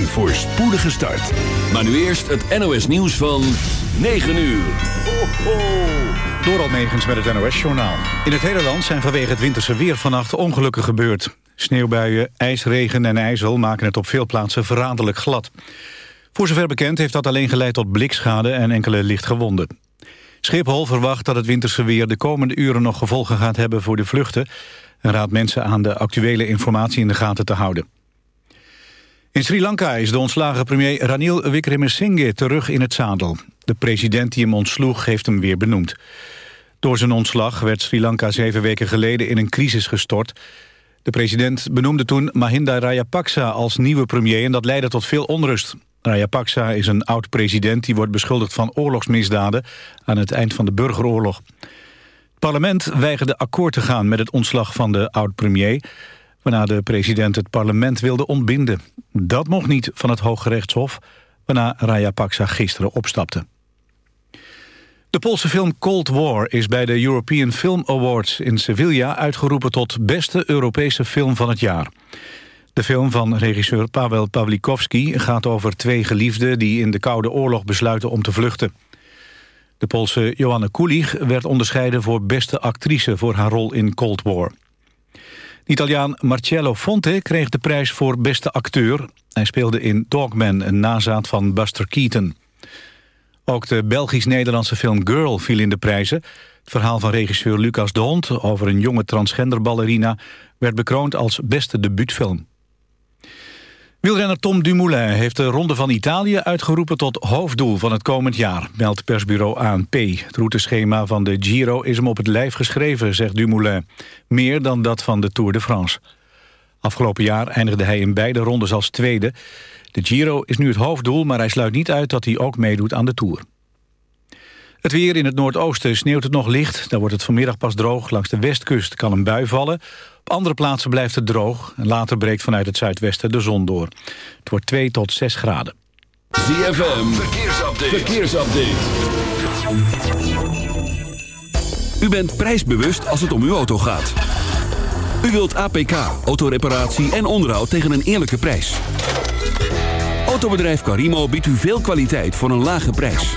Een voorspoedige start. Maar nu eerst het NOS nieuws van 9 uur. Ho, ho. Door Almegens met het NOS-journaal. In het hele land zijn vanwege het winterse weer vannacht ongelukken gebeurd. Sneeuwbuien, ijsregen en ijzel maken het op veel plaatsen verraderlijk glad. Voor zover bekend heeft dat alleen geleid tot blikschade en enkele lichtgewonden. Schiphol verwacht dat het winterse weer de komende uren nog gevolgen gaat hebben voor de vluchten... en raadt mensen aan de actuele informatie in de gaten te houden. In Sri Lanka is de ontslagen premier Ranil Wickremesinghe terug in het zadel. De president die hem ontsloeg heeft hem weer benoemd. Door zijn ontslag werd Sri Lanka zeven weken geleden in een crisis gestort. De president benoemde toen Mahinda Rajapaksa als nieuwe premier... en dat leidde tot veel onrust. Rajapaksa is een oud-president die wordt beschuldigd van oorlogsmisdaden... aan het eind van de burgeroorlog. Het parlement weigerde akkoord te gaan met het ontslag van de oud-premier... waarna de president het parlement wilde ontbinden. Dat mocht niet van het Hooggerechtshof... waarna Rajapaksa gisteren opstapte. De Poolse film Cold War is bij de European Film Awards in Sevilla uitgeroepen tot beste Europese film van het jaar. De film van regisseur Pavel Pawlikowski gaat over twee geliefden die in de Koude Oorlog besluiten om te vluchten. De Poolse Joanne Kulig werd onderscheiden voor beste actrice voor haar rol in Cold War. Italiaan Marcello Fonte kreeg de prijs voor beste acteur. Hij speelde in Dogman, een nazaat van Buster Keaton. Ook de Belgisch-Nederlandse film Girl viel in de prijzen. Het verhaal van regisseur Lucas de Hond over een jonge transgenderballerina... werd bekroond als beste debuutfilm. Wielrenner Tom Dumoulin heeft de Ronde van Italië uitgeroepen tot hoofddoel van het komend jaar, meldt persbureau ANP. Het routeschema van de Giro is hem op het lijf geschreven, zegt Dumoulin. Meer dan dat van de Tour de France. Afgelopen jaar eindigde hij in beide rondes als tweede. De Giro is nu het hoofddoel, maar hij sluit niet uit dat hij ook meedoet aan de Tour. Het weer in het noordoosten sneeuwt het nog licht. Daar wordt het vanmiddag pas droog. Langs de westkust kan een bui vallen. Op andere plaatsen blijft het droog. En later breekt vanuit het zuidwesten de zon door. Het wordt 2 tot 6 graden. ZFM, verkeersupdate. verkeersupdate. U bent prijsbewust als het om uw auto gaat. U wilt APK, autoreparatie en onderhoud tegen een eerlijke prijs. Autobedrijf Carimo biedt u veel kwaliteit voor een lage prijs.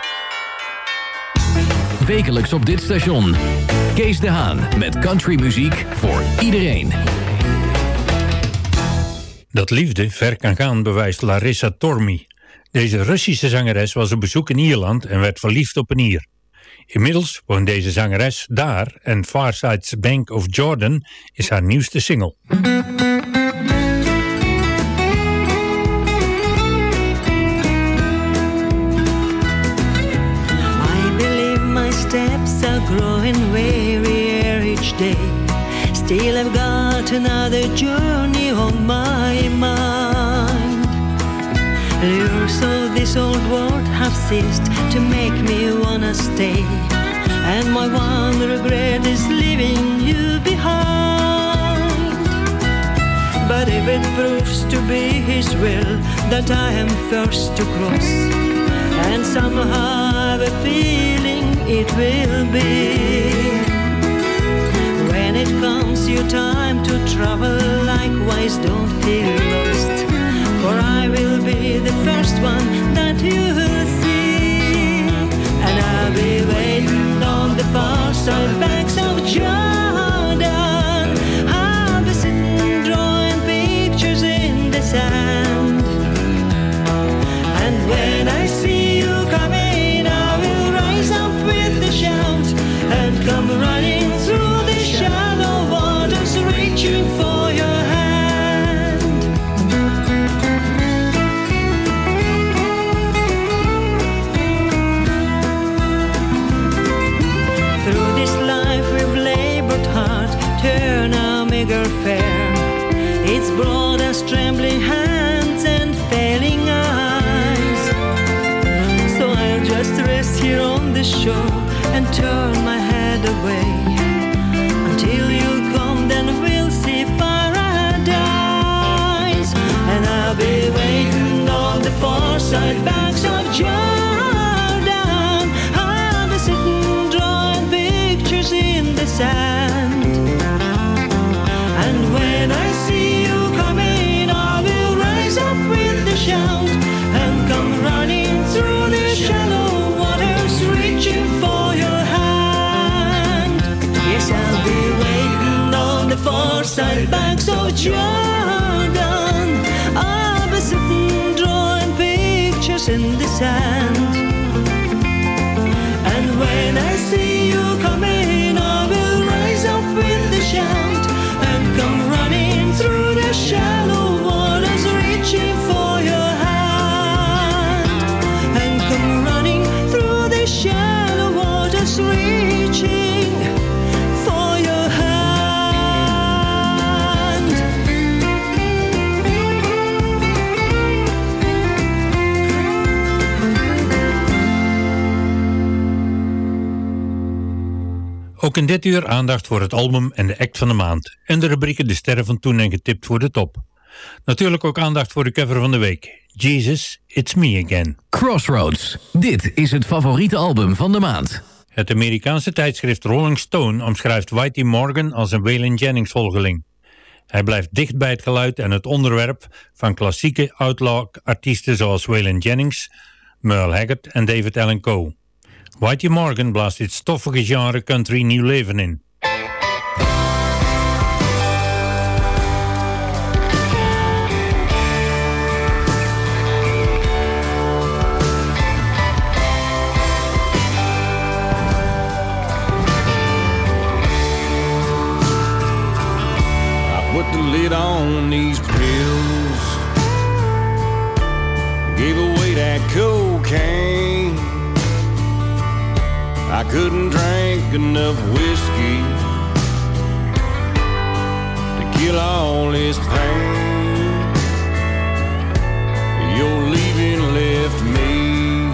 Wekelijks op dit station. Kees de Haan met countrymuziek voor iedereen. Dat liefde ver kan gaan bewijst Larissa Tormi. Deze Russische zangeres was op bezoek in Ierland en werd verliefd op een Ier. Inmiddels woont deze zangeres daar en Farside's Bank of Jordan is haar nieuwste single. Still, I've got another journey on my mind. Lures of this old world have ceased to make me wanna stay. And my one regret is leaving you behind. But if it proves to be His will that I am first to cross, and somehow I have a feeling it will be. When it comes your time to travel, likewise don't feel lost. For I will be the first one that you will see. And I'll be waiting on the far side banks of Jordan. Ook in dit uur aandacht voor het album en de act van de maand. En de rubrieken De Sterren van Toen en Getipt voor de Top. Natuurlijk ook aandacht voor de cover van de week. Jesus, It's Me Again. Crossroads. Dit is het favoriete album van de maand. Het Amerikaanse tijdschrift Rolling Stone omschrijft Whitey Morgan als een Waylon Jennings volgeling. Hij blijft dicht bij het geluid en het onderwerp van klassieke outlaw artiesten zoals Waylon Jennings, Merle Haggard en David Allen Coe. Whitey Morgan blaast dit stoffige genre country nieuw leven in. On these pills. Gave away that cocaine. I couldn't drink enough whiskey to kill all this pain. Your leaving left me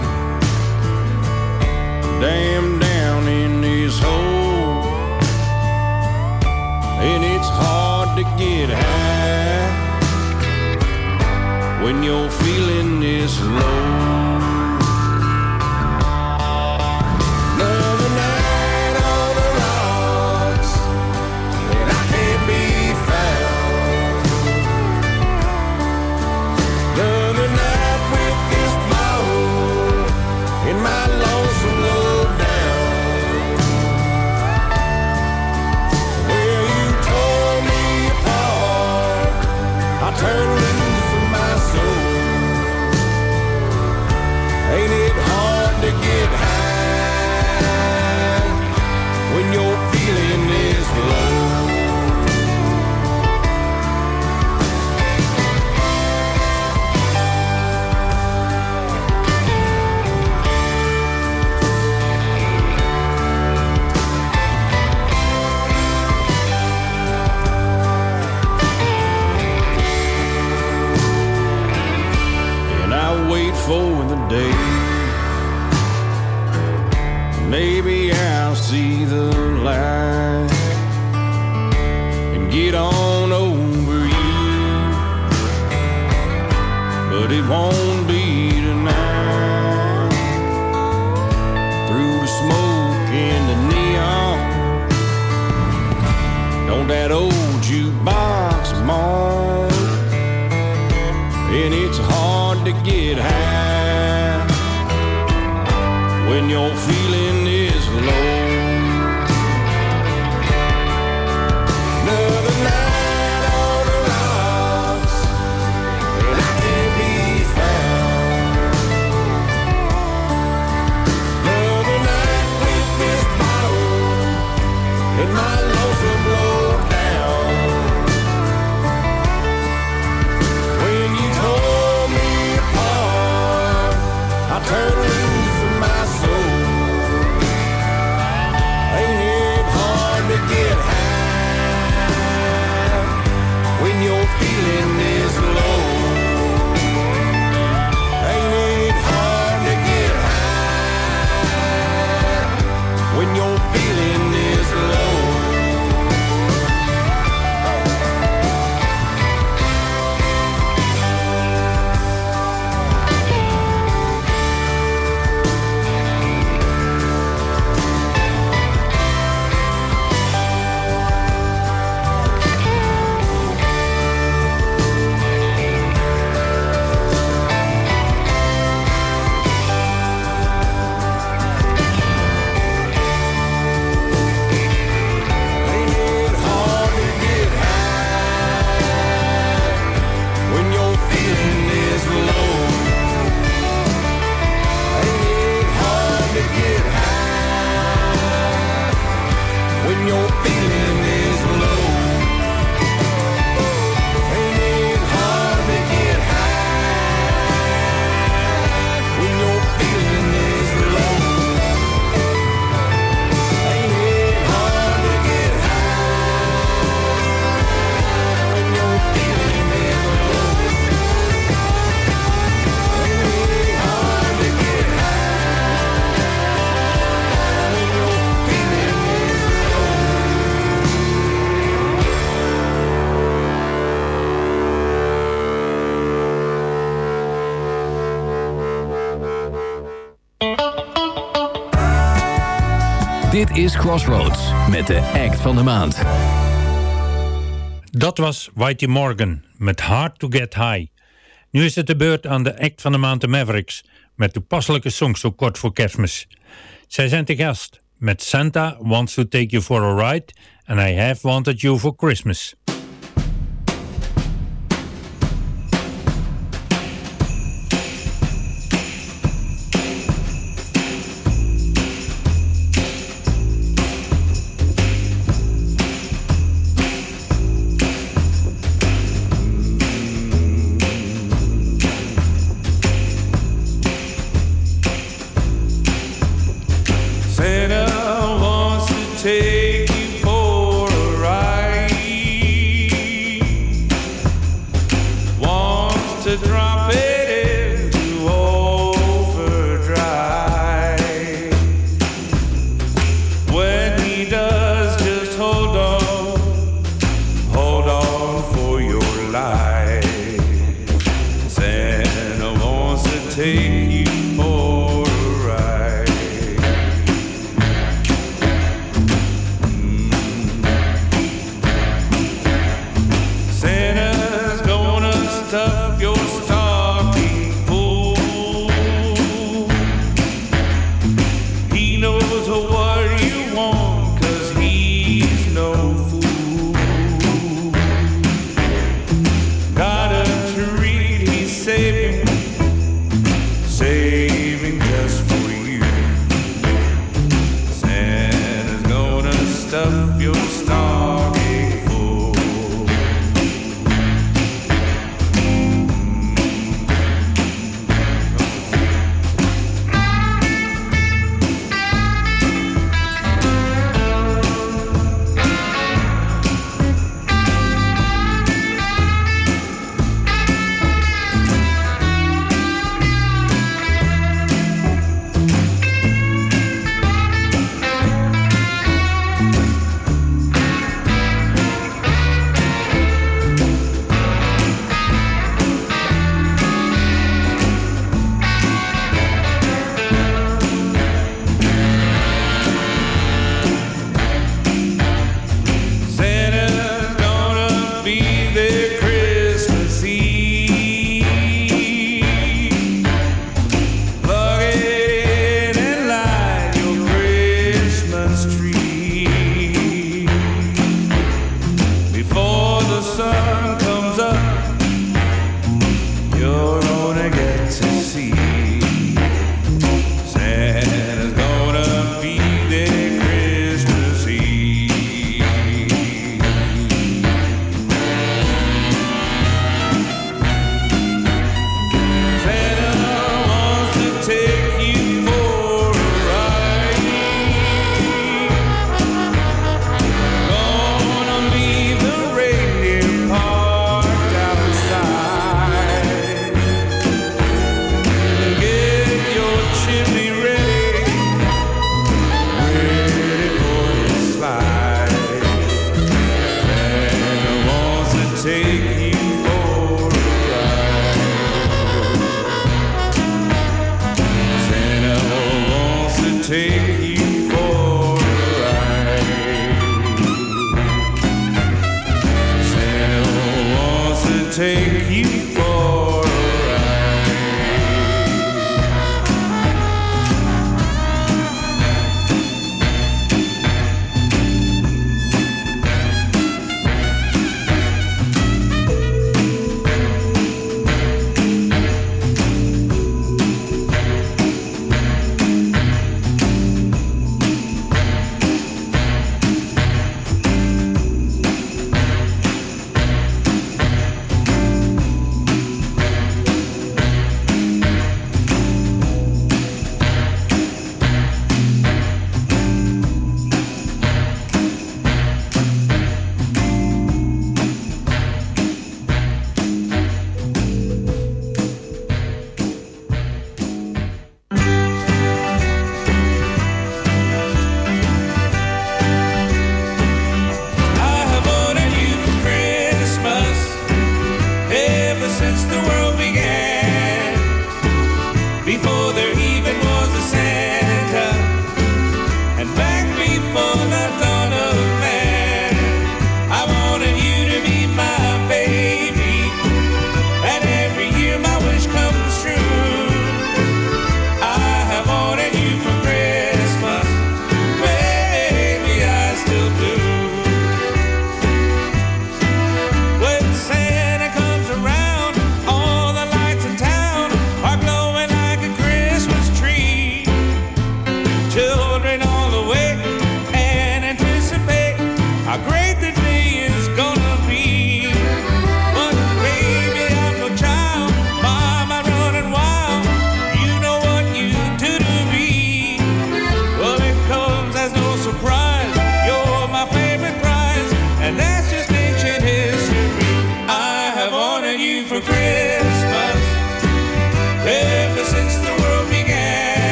damn down in this hole, and it's hard to get high when you're feeling this low. Crossroads met de act van de maand. Dat was Whitey Morgan met Hard to Get High. Nu is het de beurt aan de act van de maand de Mavericks... met toepasselijke songs zo kort voor kerstmis. Zij zijn te gast met Santa Wants to Take You for a Ride... and I Have Wanted You for Christmas.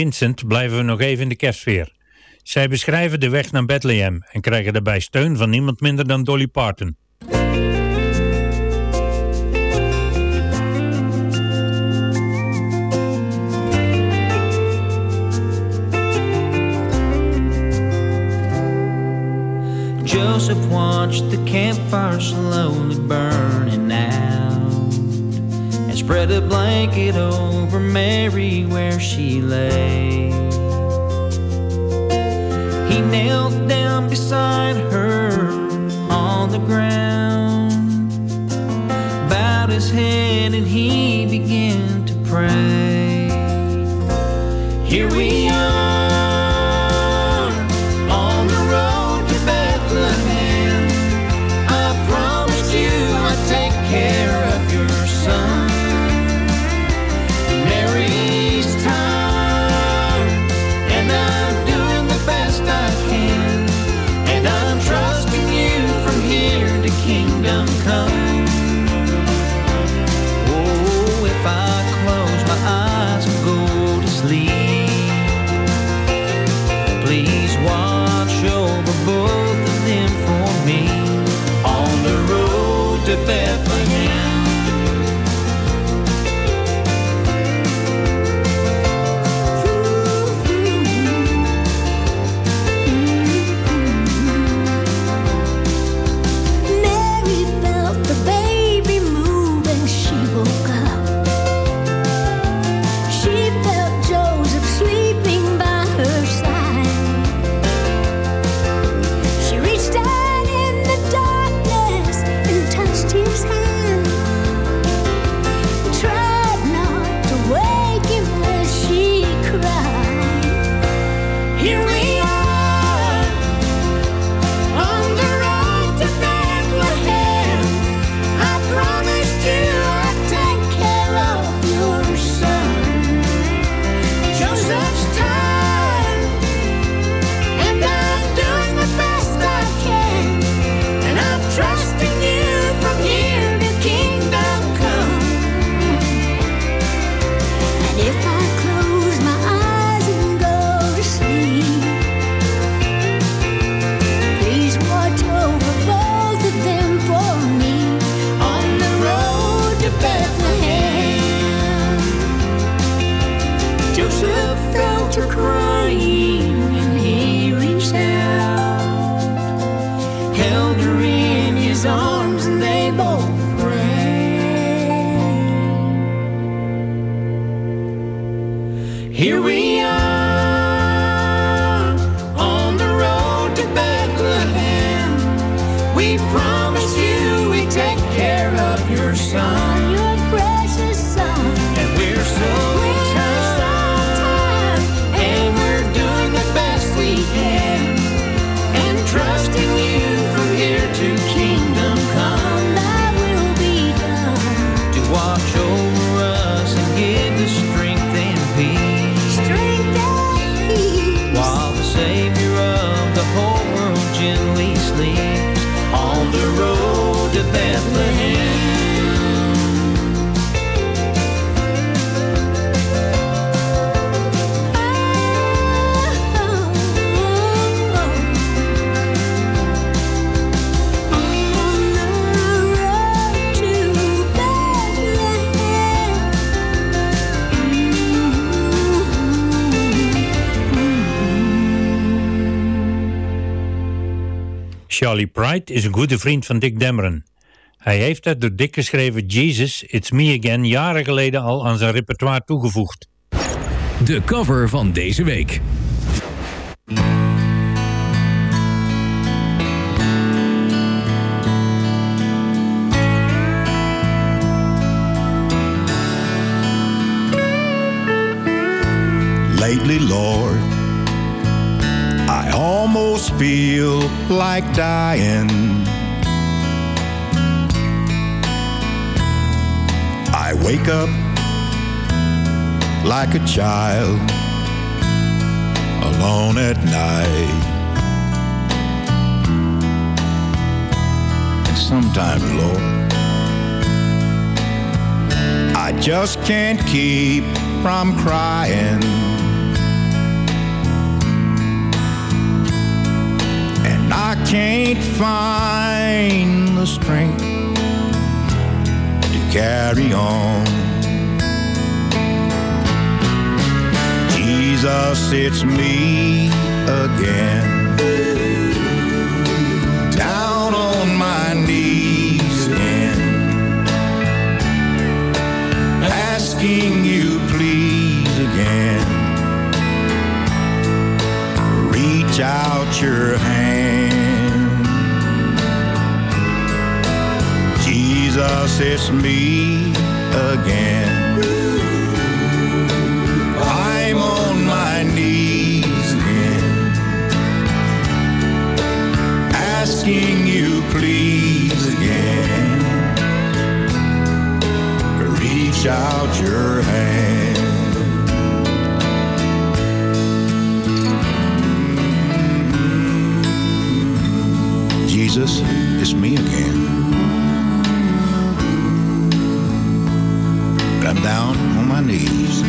Vincent blijven we nog even in de kerstsfeer. Zij beschrijven de weg naar Bethlehem en krijgen daarbij steun van niemand minder dan Dolly Parton. Joseph watched the campfire slowly burning out spread a blanket over Mary where she lay. He knelt down beside her on the ground, bowed his head, and he began to pray. Here we Is een goede vriend van Dick Dameron. Hij heeft het door Dick geschreven Jesus, It's Me Again jaren geleden al aan zijn repertoire toegevoegd. De cover van deze week. Lately, Lord, almost feel like dying. I wake up like a child alone at night. And sometimes, Lord, I just can't keep from crying. Can't find the strength to carry on. Jesus, it's me again. Down on my knees again. Asking you, please, again. Reach out your hand. Jesus, it's me again. I'm on my knees again, asking you, please, again, reach out your hand. Mm-hmm. Jesus, it's me again. I'm down on my knees.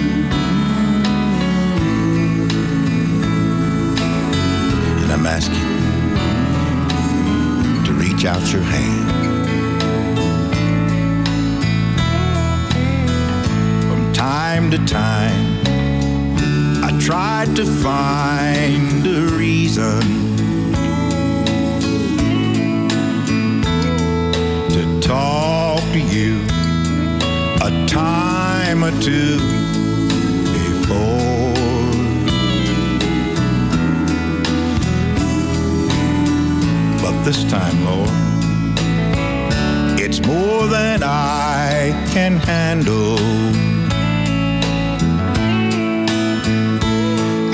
And I'm asking to reach out your hand. From time to time, I tried to find a reason to talk to you a time time or two before. But this time, Lord, it's more than I can handle.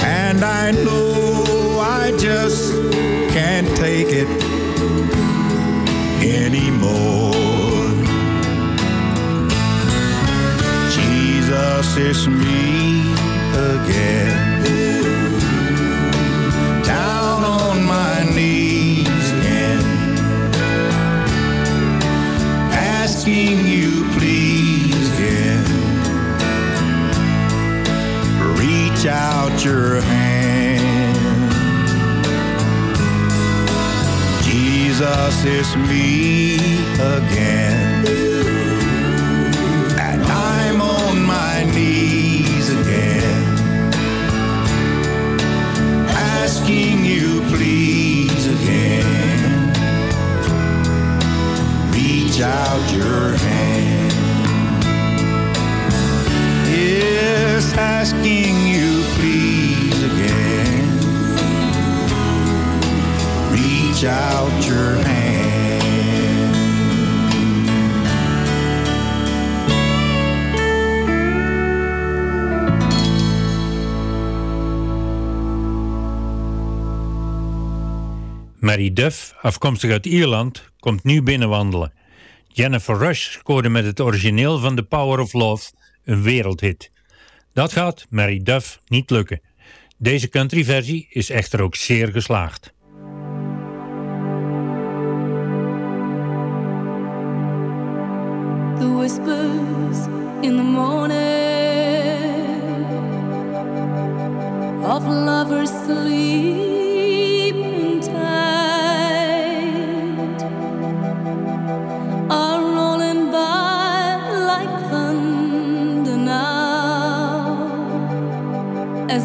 And I know I just can't take it anymore. Jesus, it's me again. Down on my knees again. Asking you please again. Reach out your hand. Jesus, it's me again. Please again. Reach out your hand. Yes, asking you please again. Reach out your hand. Mary Duff, afkomstig uit Ierland, komt nu binnenwandelen. Jennifer Rush scoorde met het origineel van The Power of Love een wereldhit. Dat gaat Mary Duff niet lukken. Deze countryversie is echter ook zeer geslaagd. the whispers in the morning of lovers sleeping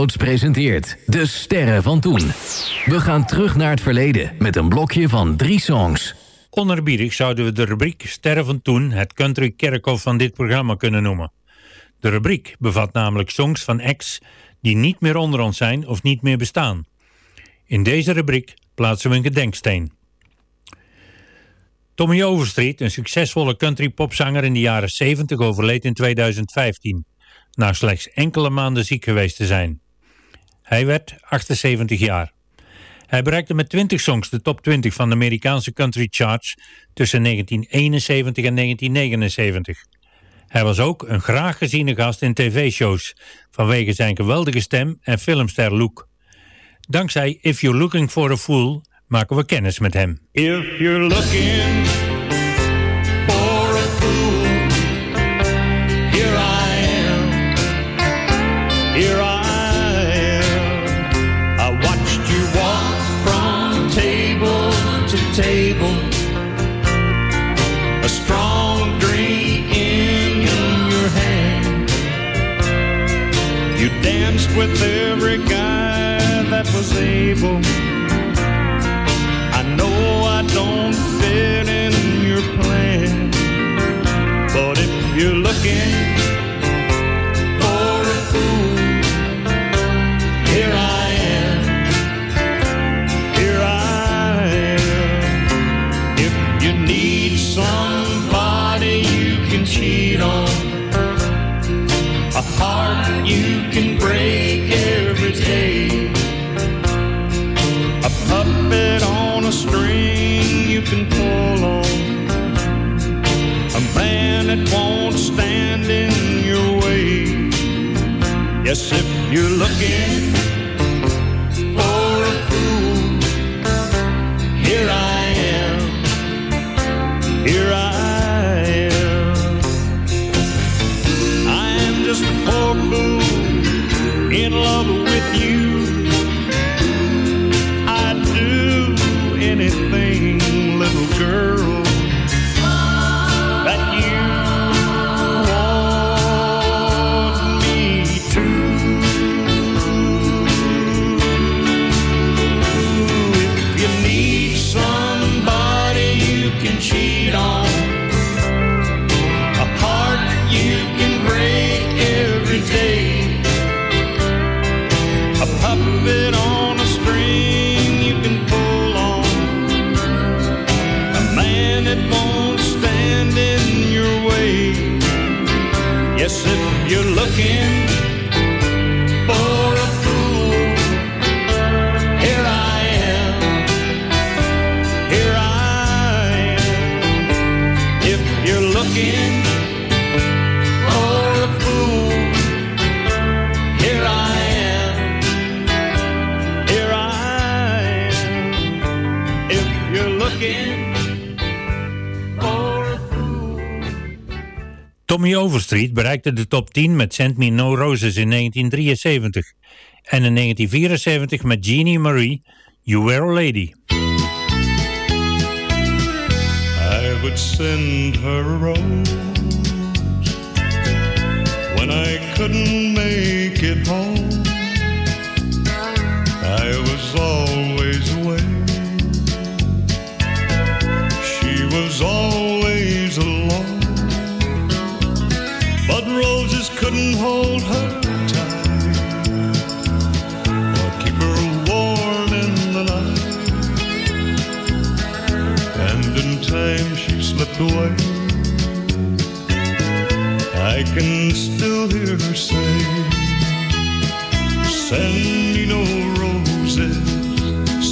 Presenteert De Sterren van Toen. We gaan terug naar het verleden met een blokje van drie songs. Onerbiedig zouden we de rubriek Sterren van Toen het country kerkhof van dit programma kunnen noemen. De rubriek bevat namelijk songs van acts die niet meer onder ons zijn of niet meer bestaan. In deze rubriek plaatsen we een gedenksteen. Tommy Overstreet, een succesvolle country popzanger in de jaren 70, overleed in 2015, na slechts enkele maanden ziek geweest te zijn. Hij werd 78 jaar. Hij bereikte met 20 songs de top 20 van de Amerikaanse country charts tussen 1971 en 1979. Hij was ook een graag geziene gast in tv-shows vanwege zijn geweldige stem en filmster look. Dankzij If You're Looking for a Fool maken we kennis met hem. If you're looking with every guy that was able. I know I don't fit in your plan, but if you're looking Yes, if you're looking Overstreet bereikte de top 10 met Send Me No Roses in 1973 en in 1974 met Jeannie Marie, You Were a Lady. I would send her a rose when I couldn't make it home. I can still hear her say, Send me no roses,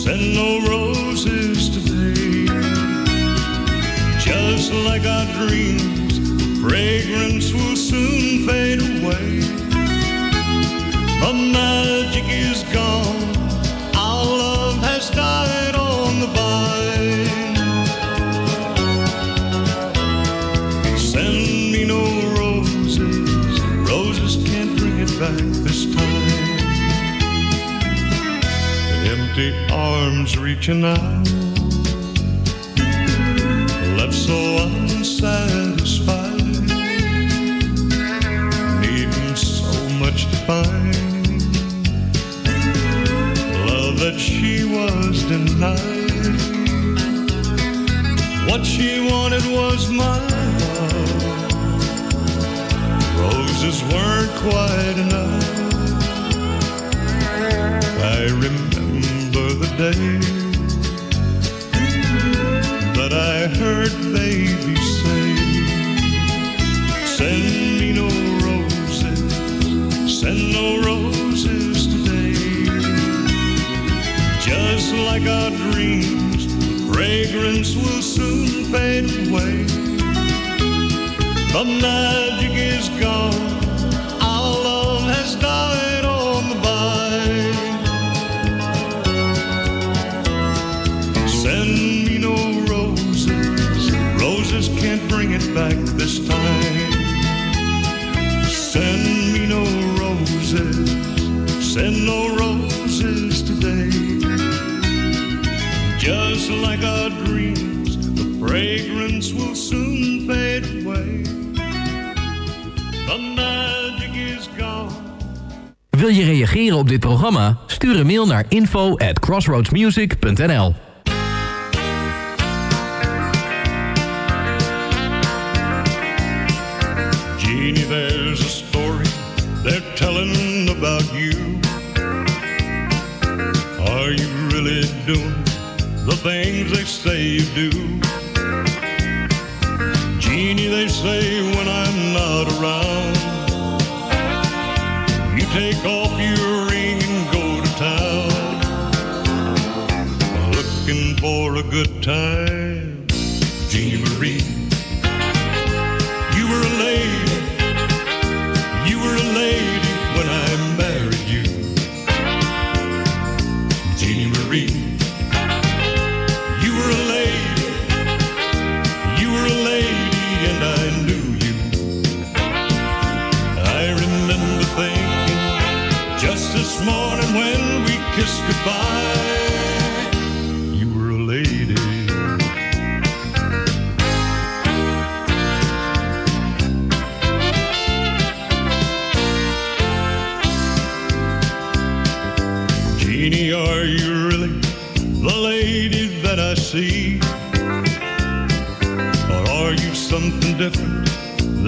send no roses today. Just like our dreams, fragrance will soon fade away. The magic is gone, our love has died empty arms reaching out, left so unsatisfied, needing so much to find. Love that she was denied. What she wanted was my love. Roses weren't quite enough. I remember the day that I heard baby say, Send me no roses, send no roses today. Just like our dreams, the fragrance will soon fade away. The magic is gone, Wil je reageren op dit programma? Stuur een mail naar info at crossroadsmusic.nl Jeannie, there's a story they're telling about you. Are you really doing the things they say you do? Jeannie, they say when I'm not around, take off good time. Jeannie Marie.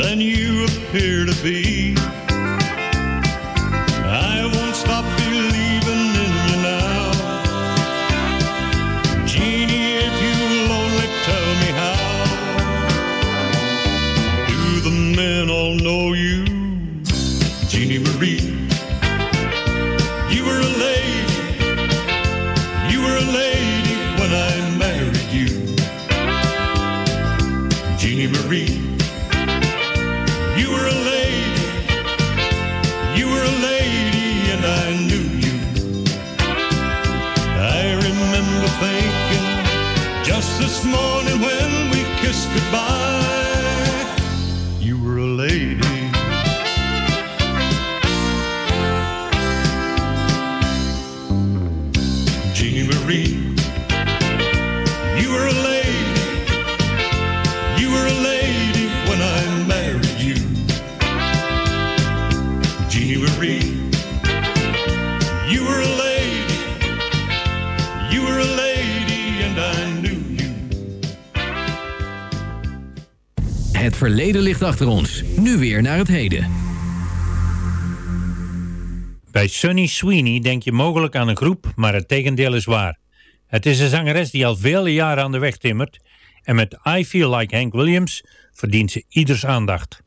Than you appear to be? Ligt achter ons. Nu weer naar het heden. Bij Sunny Sweeney denk je mogelijk aan een groep, maar het tegendeel is waar. Het is een zangeres die al vele jaren aan de weg timmert en met I Feel Like Hank Williams verdient ze ieders aandacht.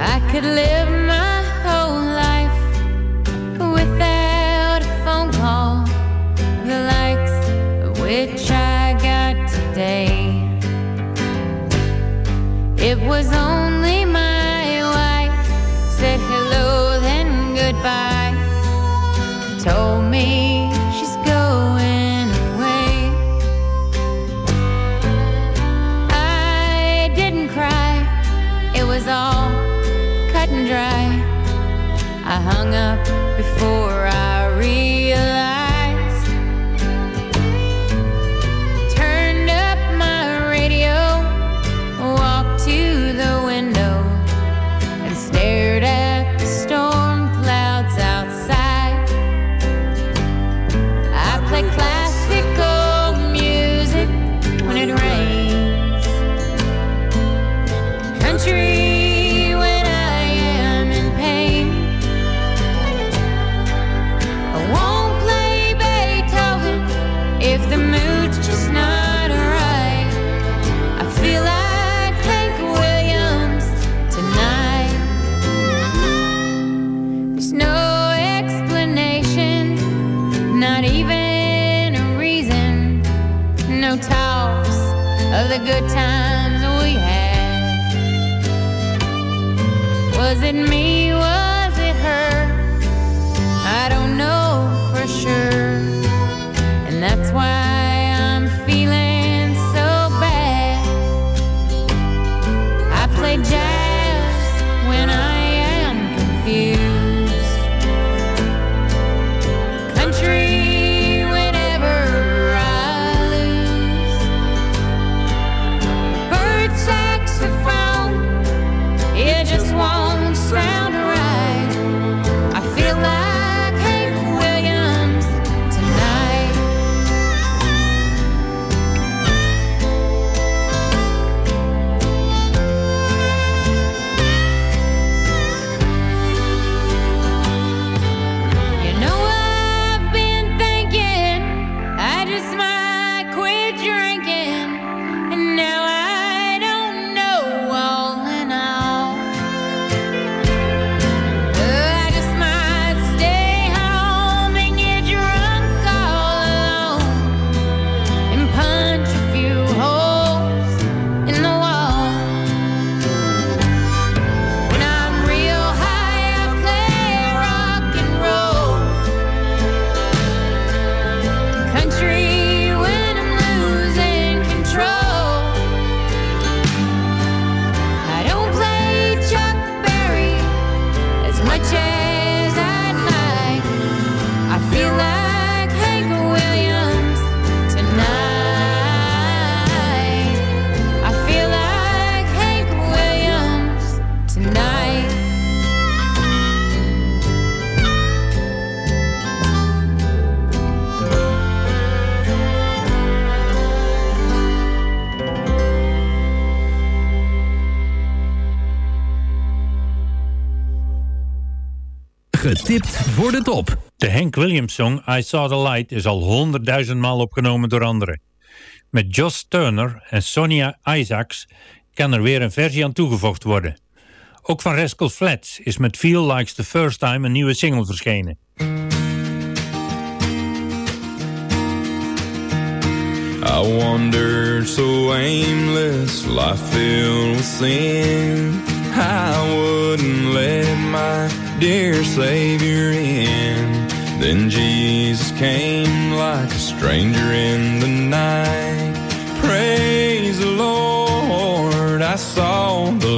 I could live last de top. De Hank Williams song I Saw The Light is al honderdduizendmaal opgenomen door anderen. Met Josh Turner en Sonia Isaacs kan er weer een versie aan toegevoegd worden. Ook van Rascal Flats is met Feel Likes The First Time een nieuwe single verschenen. I wandered so aimless, life filled with. I wouldn't let my dear Savior in. Then Jesus came like a stranger in the night. Praise the Lord, I saw the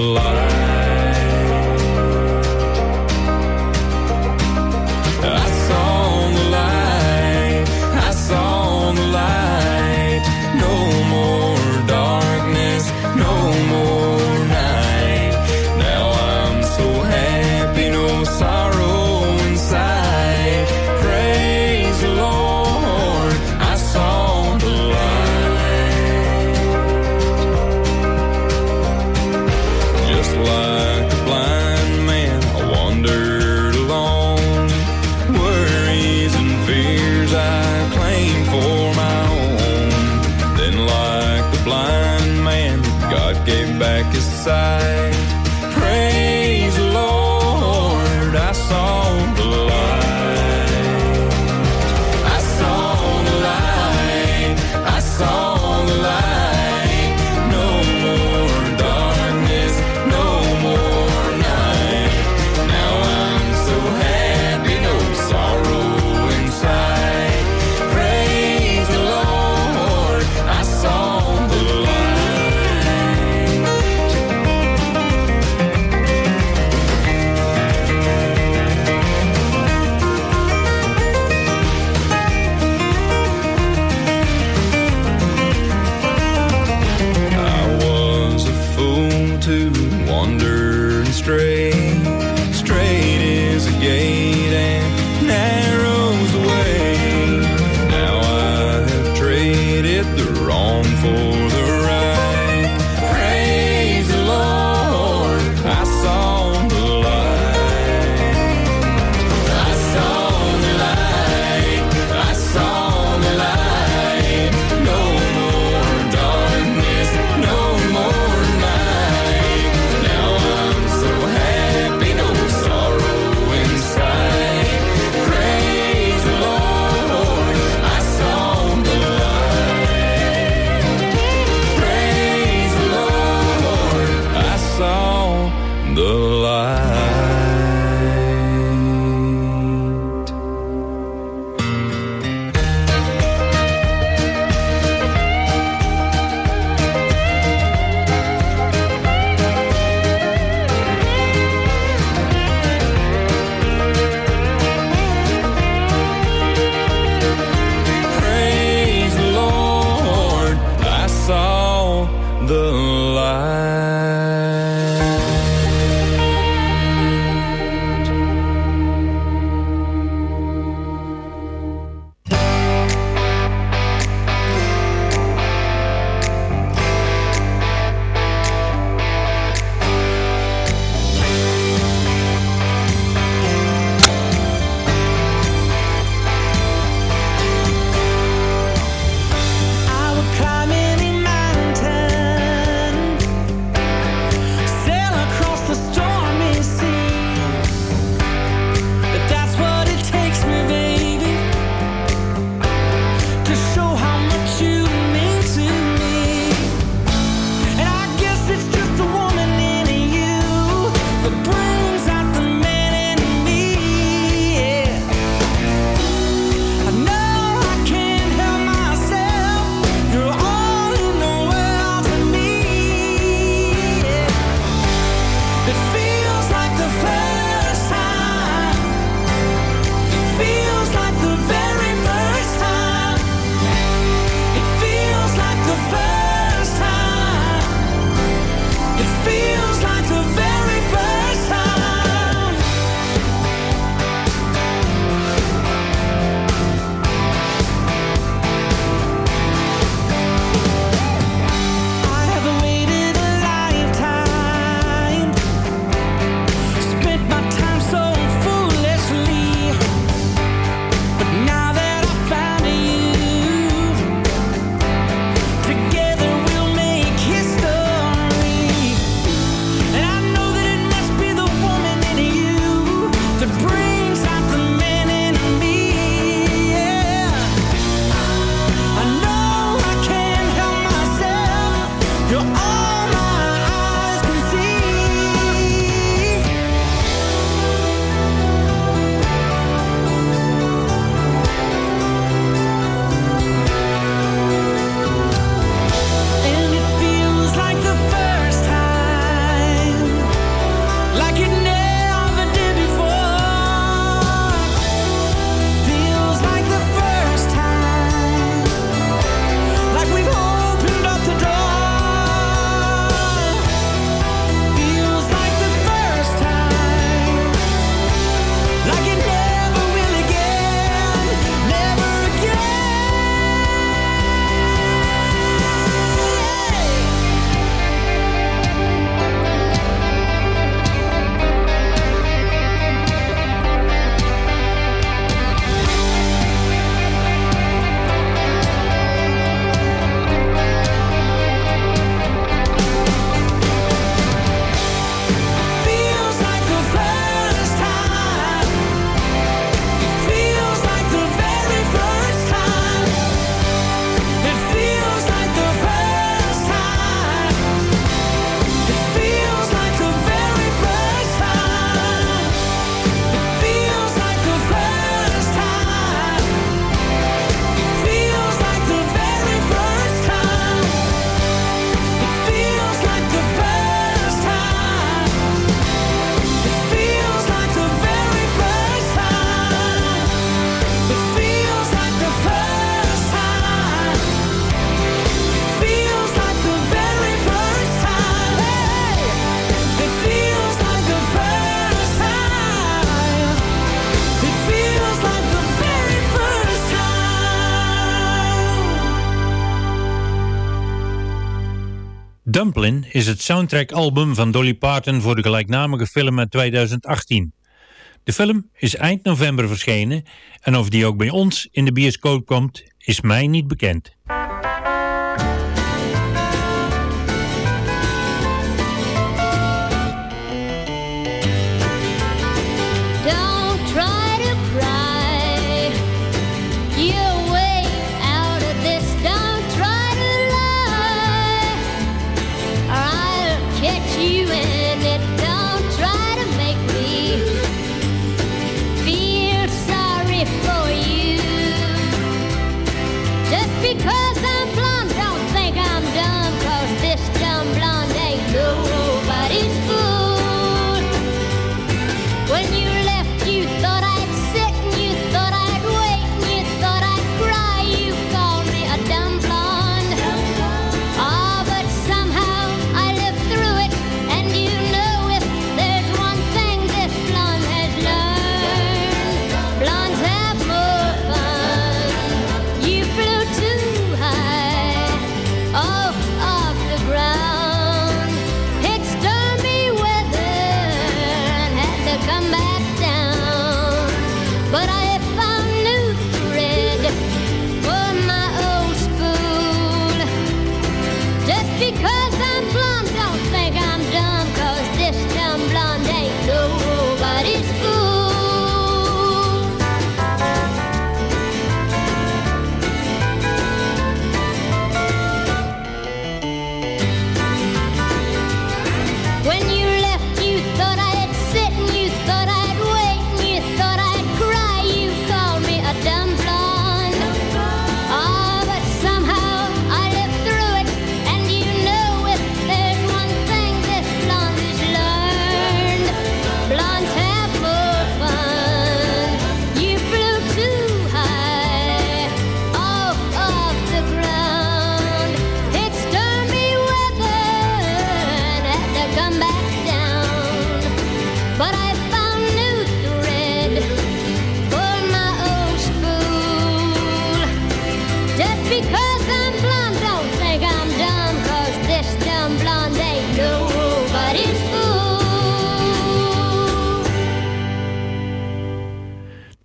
is het soundtrackalbum van Dolly Parton voor de gelijknamige film uit 2018. De film is eind november verschenen en of die ook bij ons in de bioscoop komt is mij niet bekend.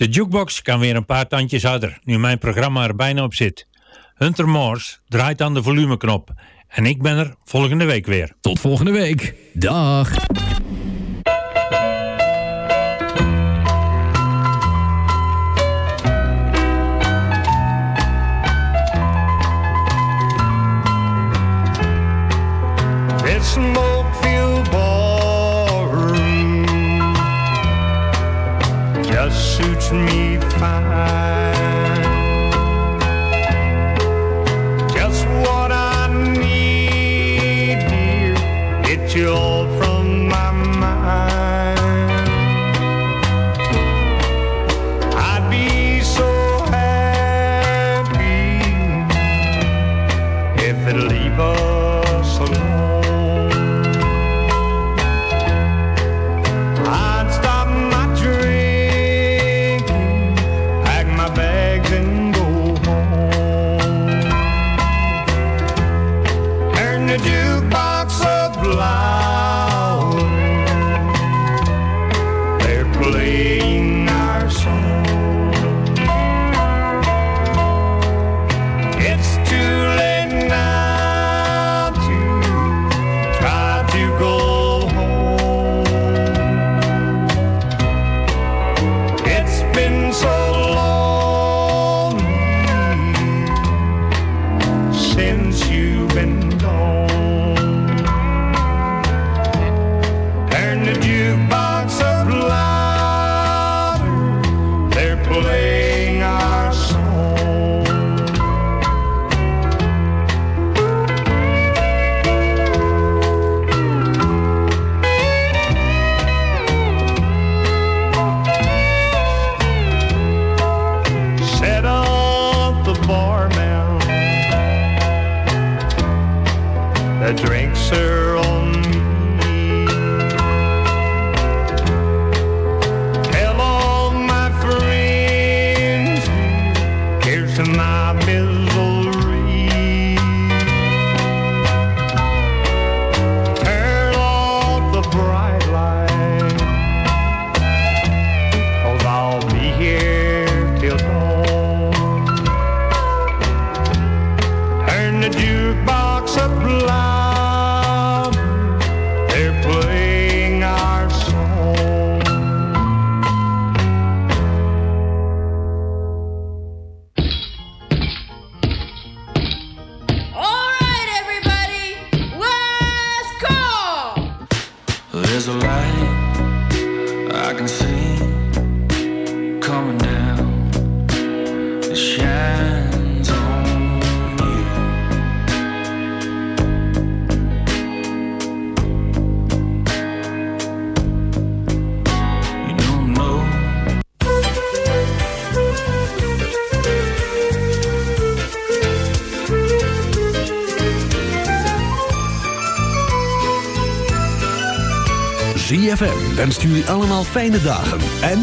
De jukebox kan weer een paar tandjes harder, nu mijn programma er bijna op zit. Hunter Morse draait aan de volumeknop. En ik ben er volgende week weer. Tot volgende week. Dag. me find just what I need, dear. It's your fijne dagen en...